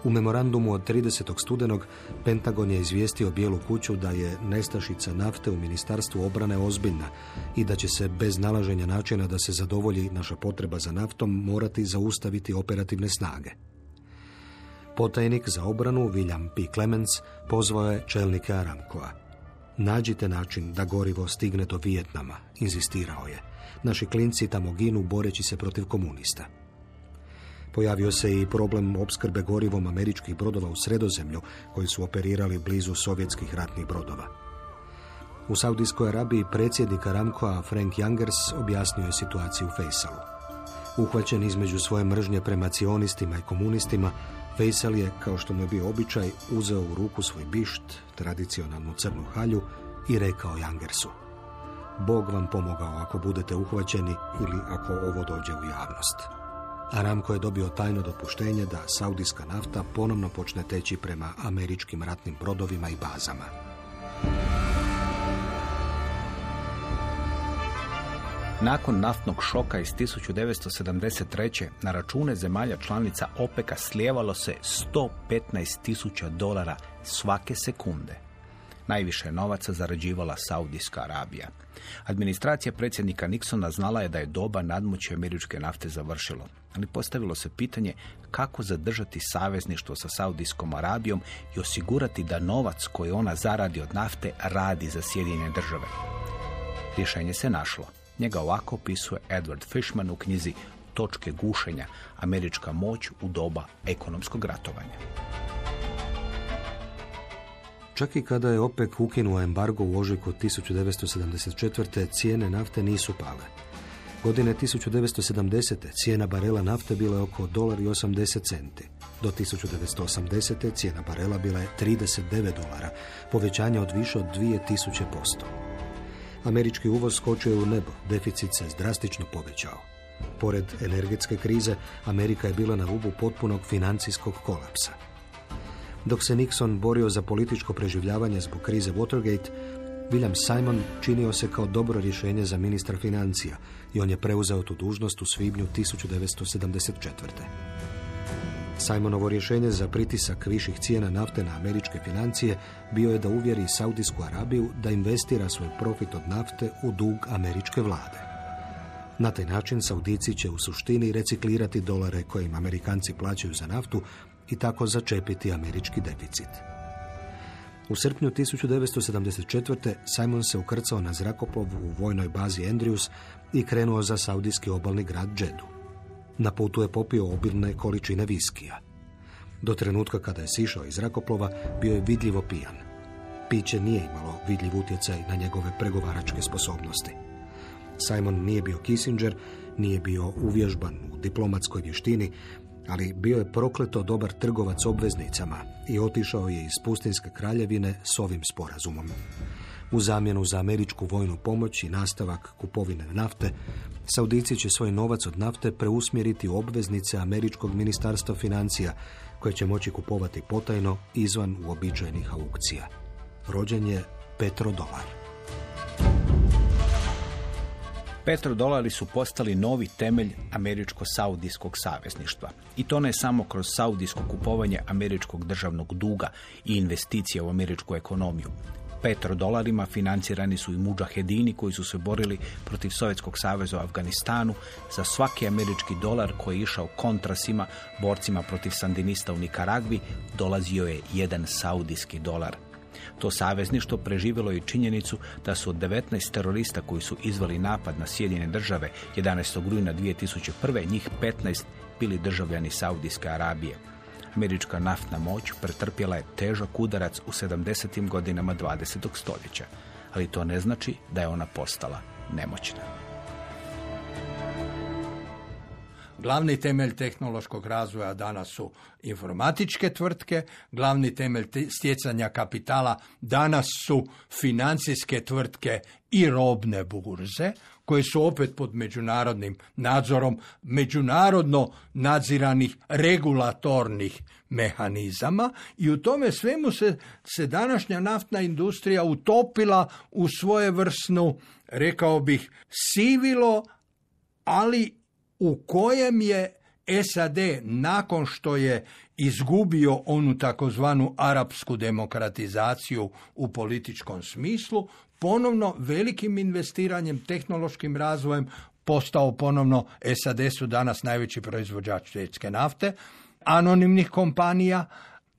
U memorandumu od 30. studenog Pentagon je izvijestio Bijelu kuću da je nestašica nafte u Ministarstvu obrane ozbiljna i da će se bez nalaženja načina da se zadovolji naša potreba za naftom morati zaustaviti operativne snage. Potajnik za obranu William P. Clemens pozvao je čelnike Aramkoa. Nađite način da gorivo stigne do Vijetnama, inzistirao je. Naši klinci tamo ginu boreći se protiv komunista. Pojavio se i problem opskrbe gorivom američkih brodova u sredozemlju koji su operirali blizu sovjetskih ratnih brodova. U Saudijskoj Arabiji predsjednik Aramkoa Frank Youngers objasnio je situaciju Faisalu. Uhvaćen između svoje mržnje prema cionistima i komunistima, Faisal je, kao što mu je bio običaj, uzeo u ruku svoj bišt, tradicionalnu crnu halju i rekao Jangersu Bog vam pomogao ako budete uhvaćeni ili ako ovo dođe u javnost. Aramko je dobio tajno dopuštenje da saudijska nafta ponovno počne teći prema američkim ratnim brodovima i bazama. Nakon naftnog šoka iz 1973. na račune zemalja članica OPEC-a slijevalo se 115 tisuća dolara svake sekunde. Najviše novaca zarađivala Saudijska Arabija. Administracija predsjednika Nixona znala je da je doba nadmoći američke nafte završilo, ali postavilo se pitanje kako zadržati savezništvo sa Saudijskom Arabijom i osigurati da novac koji ona zaradi od nafte radi za Sjedinjene države. Rješenje se našlo. Njega ovako opisuje Edward Fishman u knjizi Točke gušenja, američka moć u doba ekonomskog ratovanja. Čak i kada je OPEC ukinuo embargo u ožujku 1974. cijene nafte nisu pale. Godine 1970. cijena barela nafte bila je oko dolar i 80 centi. Do 1980. cijena barela bila je 39 dolara, povećanje od više od 2000%. Američki uvoz skočio u nebo, deficit se drastično povećao. Pored energetske krize, Amerika je bila na rubu potpunog financijskog kolapsa. Dok se Nixon borio za političko preživljavanje zbog krize Watergate, William Simon činio se kao dobro rješenje za ministra financija i on je preuzeo tu dužnost u svibnju 1974. Simonovo rješenje za pritisak viših cijena nafte na američke financije bio je da uvjeri Saudijsku Arabiju da investira svoj profit od nafte u dug američke vlade. Na taj način Saudici će u suštini reciklirati dolare koje im Amerikanci plaćaju za naftu i tako začepiti američki deficit. U srpnju 1974. Simon se ukrcao na zrakoplov u vojnoj bazi Andrews i krenuo za saudijski obalni grad Džedu. Na putu je popio obilne količine viskija. Do trenutka kada je sišao iz zrakoplova, bio je vidljivo pijan. Piće nije imalo vidljiv utjecaj na njegove pregovaračke sposobnosti. Simon nije bio Kissinger, nije bio uvježban u diplomatskoj vještini, ali bio je prokleto dobar trgovac obveznicama i otišao je iz pustinske kraljevine s ovim sporazumom. U zamjenu za američku vojnu pomoć i nastavak kupovine nafte, Saudici će svoj novac od nafte preusmjeriti u obveznice američkog ministarstva financija, koje će moći kupovati potajno izvan uobičajenih aukcija. Rođen je petrodolar. Petrodolari su postali novi temelj američko-saudijskog savezništva. I to ne samo kroz saudijsko kupovanje američkog državnog duga i investicija u američku ekonomiju. Petrodolarima financirani su i muđahedini koji su se borili protiv Sovjetskog saveza u Afganistanu. Za svaki američki dolar koji je išao kontrasima, borcima protiv sandinista u Nikaragvi, dolazio je jedan saudijski dolar. To savezništvo preživjelo je i činjenicu da su od 19 terorista koji su izvali napad na Sjedinjene države 11. rujna 2001. njih 15 bili državljani Saudijske Arabije. Američka naftna moć pretrpjela je težak udarac u 70. godinama 20. stoljeća, ali to ne znači da je ona postala nemoćna. Glavni temelj tehnološkog razvoja danas su informatičke tvrtke, glavni temelj stjecanja kapitala danas su financijske tvrtke i robne burze, koje su opet pod međunarodnim nadzorom međunarodno nadziranih regulatornih mehanizama. I u tome svemu se, se današnja naftna industrija utopila u svojevrsnu, rekao bih, sivilo, ali u kojem je SAD nakon što je izgubio onu takozvanu arapsku demokratizaciju u političkom smislu, ponovno velikim investiranjem, tehnološkim razvojem postao ponovno SAD su danas najveći proizvođač svjetske nafte, anonimnih kompanija,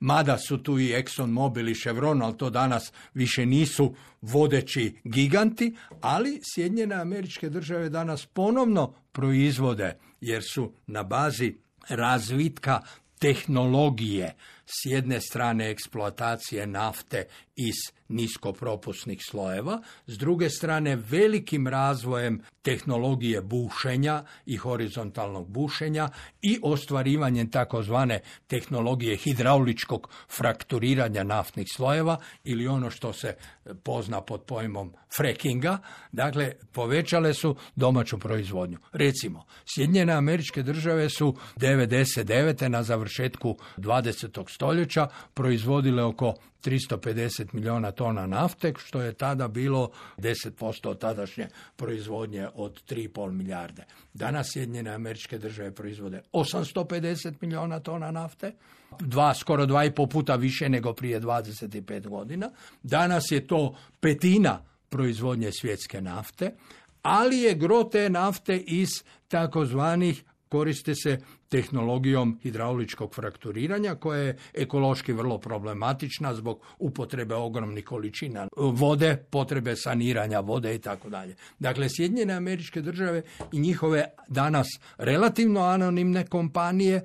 mada su tu i Exxon Mobil i Chevron, ali to danas više nisu vodeći giganti, ali Sjedinjene američke države danas ponovno proizvode, jer su na bazi razvitka tehnologije s jedne strane eksploatacije nafte iz niskopropusnih slojeva, s druge strane velikim razvojem tehnologije bušenja i horizontalnog bušenja i ostvarivanjem takozvane tehnologije hidrauličkog frakturiranja naftnih slojeva ili ono što se pozna pod pojmom frackinga, dakle povećale su domaću proizvodnju. Recimo, Sjedinjene američke države su 99. na završetku 20. stoljeća proizvodile oko 350 milijuna tona nafte, što je tada bilo 10% od tadašnje proizvodnje od 3,5 milijarde. Danas Sjedinjene američke države proizvode 850 milijuna tona nafte, dva, skoro dva i pol puta više nego prije 25 godina. Danas je to petina proizvodnje svjetske nafte, ali je gro te nafte iz takozvanih koriste se tehnologijom hidrauličkog frakturiranja koja je ekološki vrlo problematična zbog upotrebe ogromnih količina vode, potrebe saniranja vode i tako dalje. Dakle, Sjedinjene američke države i njihove danas relativno anonimne kompanije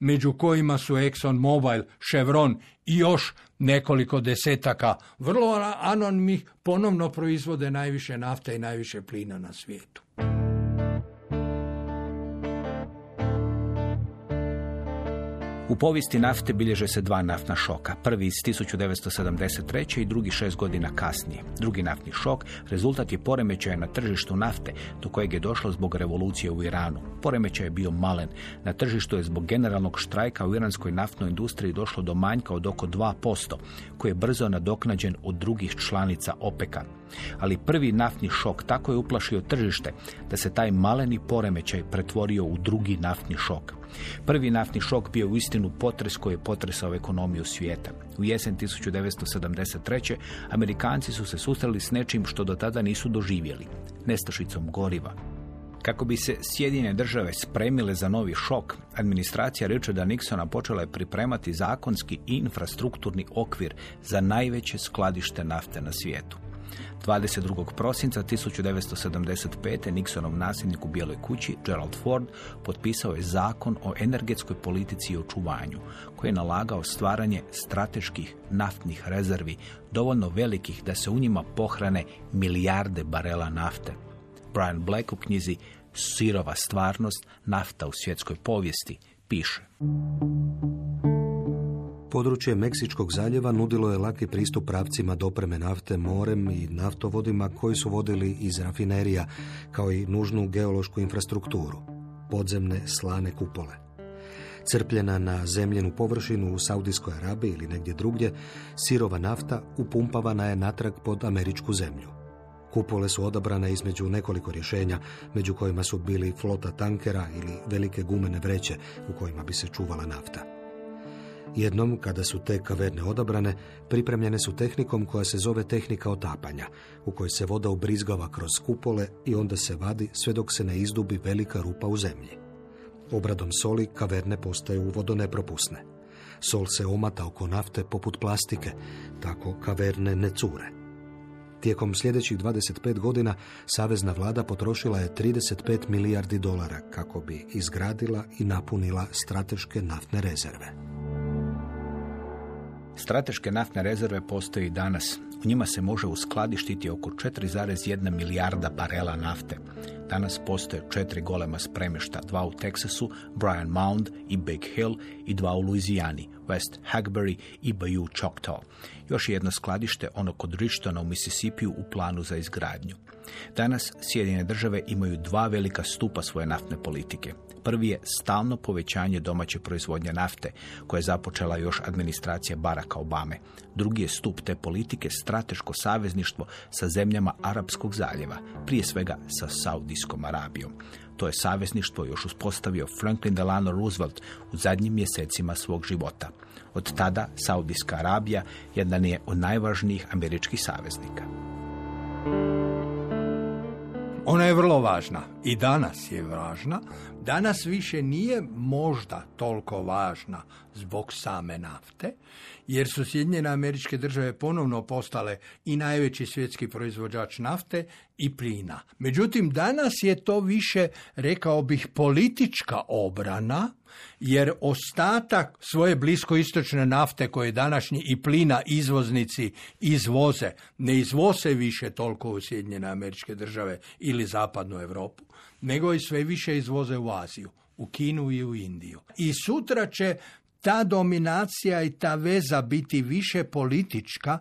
među kojima su Exxon Mobil, Chevron i još nekoliko desetaka vrlo anonimnih ponovno proizvode najviše nafte i najviše plina na svijetu. U povijesti nafte bilježe se dva naftna šoka. Prvi iz 1973. i drugi šest godina kasnije. Drugi naftni šok rezultat je poremećaja na tržištu nafte do kojeg je došlo zbog revolucije u Iranu. Poremećaj je bio malen. Na tržištu je zbog generalnog štrajka u iranskoj naftnoj industriji došlo do manjka od oko 2%, koji je brzo nadoknađen od drugih članica OPEC-a. Ali prvi naftni šok tako je uplašio tržište da se taj maleni poremećaj pretvorio u drugi naftni šok. Prvi naftni šok bio u istinu potres koji je potresao ekonomiju svijeta. U jesen 1973. Amerikanci su se susreli s nečim što do tada nisu doživjeli, nestašicom goriva. Kako bi se Sjedinjene države spremile za novi šok, administracija Richarda Nixona počela je pripremati zakonski i infrastrukturni okvir za najveće skladište nafte na svijetu. 22. prosinca 1975. Nixonov nasljednik u Bijeloj kući, Gerald Ford, potpisao je zakon o energetskoj politici i očuvanju, koji je nalagao stvaranje strateških naftnih rezervi, dovoljno velikih da se u njima pohrane milijarde barela nafte. Brian Black u knjizi Sirova stvarnost, nafta u svjetskoj povijesti, piše. Područje Meksičkog zaljeva nudilo je laki pristup pravcima dopreme nafte morem i naftovodima koji su vodili iz rafinerija, kao i nužnu geološku infrastrukturu, podzemne slane kupole. Crpljena na zemljenu površinu u Saudijskoj Arabiji ili negdje drugdje, sirova nafta upumpavana je natrag pod američku zemlju. Kupole su odabrane između nekoliko rješenja, među kojima su bili flota tankera ili velike gumene vreće u kojima bi se čuvala nafta. Jednom, kada su te kaverne odabrane, pripremljene su tehnikom koja se zove tehnika otapanja, u kojoj se voda ubrizgava kroz kupole i onda se vadi sve dok se ne izdubi velika rupa u zemlji. Obradom soli kaverne postaju vodonepropusne. Sol se omata oko nafte poput plastike, tako kaverne ne cure. Tijekom sljedećih 25 godina savezna vlada potrošila je 35 milijardi dolara kako bi izgradila i napunila strateške naftne rezerve. Strateške naftne rezerve postoje i danas. U njima se može uskladištiti oko 4,1 milijarda barela nafte. Danas postoje četiri golema spremešta, dva u Teksasu, Brian Mound i Big Hill i dva u Louisijani, West Hagbury i Bayou Choctaw. Još je jedno skladište, ono kod Richtona u Mississippiju u planu za izgradnju. Danas Sjedinjene države imaju dva velika stupa svoje naftne politike. Prvi je stalno povećanje domaće proizvodnje nafte, koje je započela još administracija Baracka Obame. Drugi je stup te politike strateško savezništvo sa zemljama Arapskog zaljeva, prije svega sa Saudijskom Arabijom. To je savezništvo još uspostavio Franklin Delano Roosevelt u zadnjim mjesecima svog života. Od tada Saudijska Arabija jedan je od najvažnijih američkih saveznika. Ona je vrlo važna i danas je važna. Danas više nije možda toliko važna zbog same nafte, jer su Sjedinjene američke države ponovno postale i najveći svjetski proizvođač nafte i plina. Međutim, danas je to više, rekao bih, politička obrana, jer ostatak svoje bliskoistočne nafte koje današnji i plina izvoznici izvoze, ne izvoze više toliko u Sjedinjene američke države ili zapadnu Europu, nego i sve više izvoze u Aziju, u Kinu i u Indiju. I sutra će ta dominacija i ta veza biti više politička,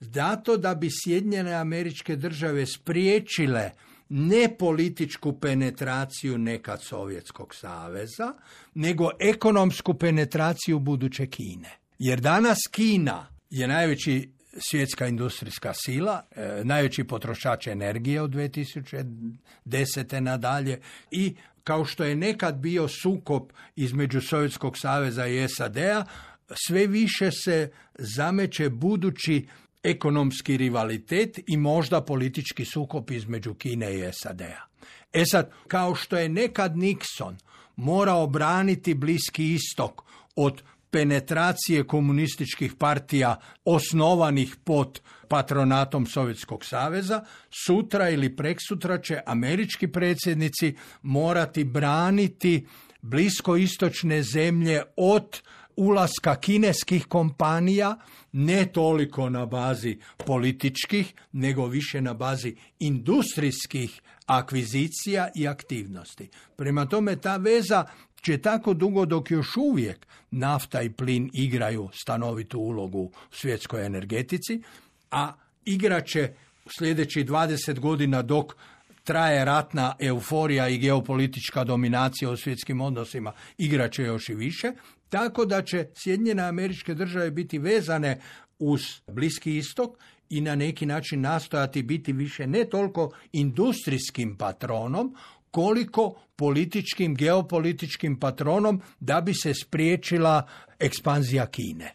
zato da bi Sjedinjene američke države spriječile ne političku penetraciju nekad Sovjetskog saveza, nego ekonomsku penetraciju buduće Kine. Jer danas Kina je najveći svjetska industrijska sila, e, najveći potrošač energije od 2010. nadalje i kao što je nekad bio sukop između Sovjetskog saveza i SAD-a, sve više se zameće budući ekonomski rivalitet i možda politički sukop između Kine i SAD-a. E sad, kao što je nekad Nixon morao braniti Bliski istok od penetracije komunističkih partija osnovanih pod patronatom Sovjetskog saveza, sutra ili preksutra će američki predsjednici morati braniti bliskoistočne zemlje od ulaska kineskih kompanija, ne toliko na bazi političkih, nego više na bazi industrijskih akvizicija i aktivnosti. Prema tome ta veza će tako dugo dok još uvijek nafta i plin igraju stanovitu ulogu u svjetskoj energetici, a igraće sljedećih 20 godina dok traje ratna euforija i geopolitička dominacija u svjetskim odnosima. Igraće još i više, tako da će Sjedinjene američke države biti vezane uz Bliski istok i na neki način nastojati biti više ne toliko industrijskim patronom, koliko političkim, geopolitičkim patronom da bi se spriječila ekspanzija Kine.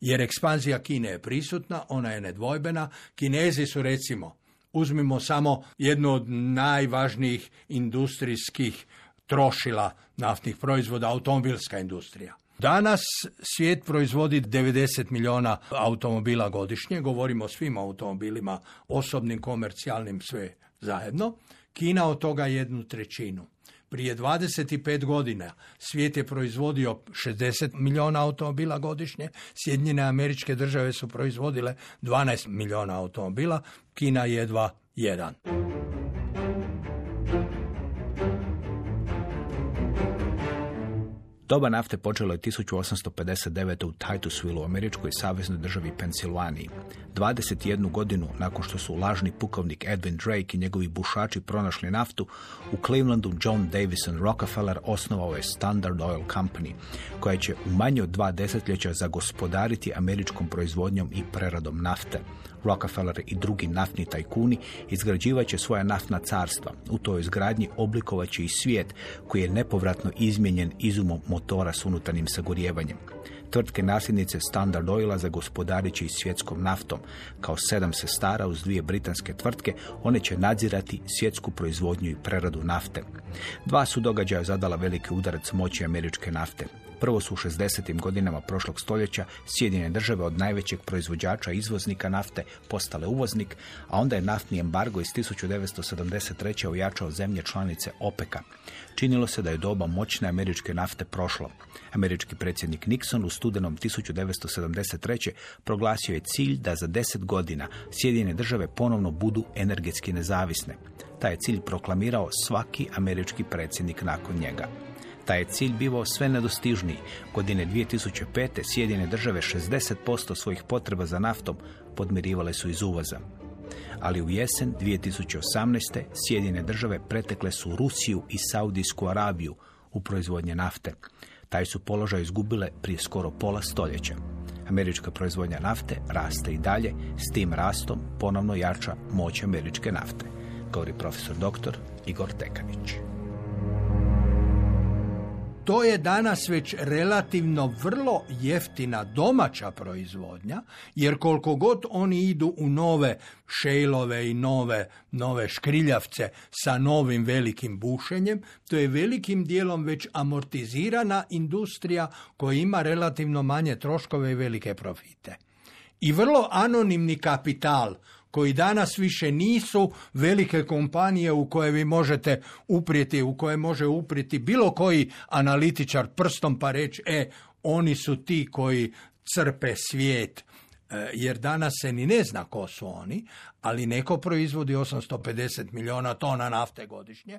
Jer ekspanzija Kine je prisutna, ona je nedvojbena. Kinezi su recimo, uzmimo samo jednu od najvažnijih industrijskih trošila naftnih proizvoda, automobilska industrija. Danas svijet proizvodi 90 milijuna automobila godišnje, govorimo o svim automobilima, osobnim, komercijalnim, sve zajedno. Kina od toga jednu trećinu. Prije 25 godina svijet je proizvodio 60 milijuna automobila godišnje, Sjedinjene američke države su proizvodile 12 milijuna automobila, Kina jedva jedan. Doba nafte počelo je 1859. u Titusville u američkoj saveznoj državi Pensilvaniji. 21 godinu nakon što su lažni pukovnik Edwin Drake i njegovi bušači pronašli naftu, u Clevelandu John Davison Rockefeller osnovao je Standard Oil Company, koja će u manje od dva desetljeća zagospodariti američkom proizvodnjom i preradom nafte. Rockefeller i drugi naftni tajkuni izgrađivat će svoja naftna carstva. U toj izgradnji oblikovat će i svijet koji je nepovratno izmijenjen izumom motora s unutarnjim sagorijevanjem. Tvrtke nasljednice Standard Oila zagospodarit će i svjetskom naftom. Kao sedam sestara uz dvije britanske tvrtke, one će nadzirati svjetsku proizvodnju i preradu nafte. Dva su događaja zadala veliki udarac moći američke nafte. Prvo su u 60. godinama prošlog stoljeća Sjedinjene države od najvećeg proizvođača izvoznika nafte postale uvoznik, a onda je naftni embargo iz 1973. ojačao zemlje članice OPEC-a. Činilo se da je doba moćne američke nafte prošlo. Američki predsjednik Nixon u studenom 1973. proglasio je cilj da za deset godina Sjedinjene države ponovno budu energetski nezavisne. Taj je cilj proklamirao svaki američki predsjednik nakon njega. Taj je cilj bivao sve nedostižniji. Godine 2005. Sjedine države 60% svojih potreba za naftom podmirivale su iz uvoza. Ali u jesen 2018. Sjedine države pretekle su Rusiju i Saudijsku Arabiju u proizvodnje nafte. Taj su položaj izgubile prije skoro pola stoljeća. Američka proizvodnja nafte raste i dalje, s tim rastom ponovno jača moć američke nafte, govori profesor dr. Igor Tekanić to je danas već relativno vrlo jeftina domaća proizvodnja, jer koliko god oni idu u nove šejlove i nove, nove škriljavce sa novim velikim bušenjem, to je velikim dijelom već amortizirana industrija koja ima relativno manje troškove i velike profite. I vrlo anonimni kapital koji danas više nisu velike kompanije u koje vi možete uprijeti, u koje može uprijeti bilo koji analitičar prstom pa reći, e, oni su ti koji crpe svijet, e, jer danas se ni ne zna ko su oni, ali neko proizvodi 850 milijuna tona nafte godišnje,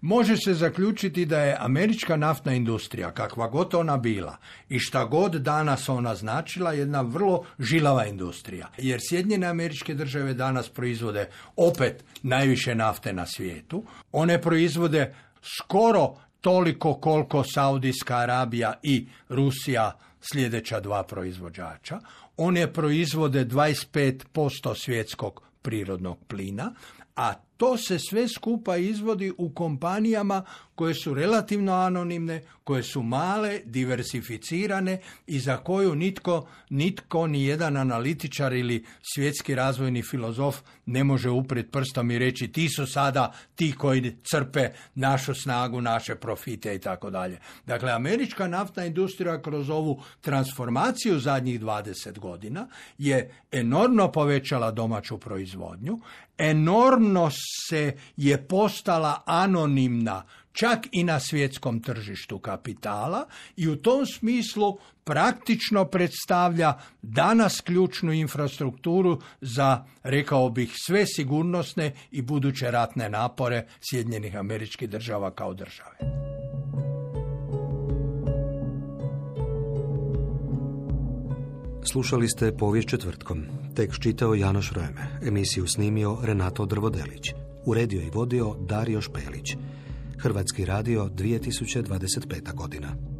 Može se zaključiti da je američka naftna industrija, kakva god ona bila i šta god danas ona značila, jedna vrlo žilava industrija. Jer Sjedinjene američke države danas proizvode opet najviše nafte na svijetu. One proizvode skoro toliko koliko Saudijska Arabija i Rusija sljedeća dva proizvođača. One proizvode 25% svjetskog prirodnog plina, a to se sve skupa izvodi u kompanijama koje su relativno anonimne, koje su male, diversificirane i za koju nitko, nitko ni jedan analitičar ili svjetski razvojni filozof ne može uprijeti prstom i reći ti su sada ti koji crpe našu snagu, naše profite i tako dalje. Dakle, američka naftna industrija kroz ovu transformaciju zadnjih 20 godina je enormno povećala domaću proizvodnju, enormno se je postala anonimna čak i na svjetskom tržištu kapitala i u tom smislu praktično predstavlja danas ključnu infrastrukturu za, rekao bih, sve sigurnosne i buduće ratne napore Sjedinjenih američkih država kao države. Slušali ste povijest četvrtkom. Tekst čitao Janoš Rojme. Emisiju snimio Renato Drvodelić. Uredio i vodio Dario Špelić. Hrvatski radio 2025. godina.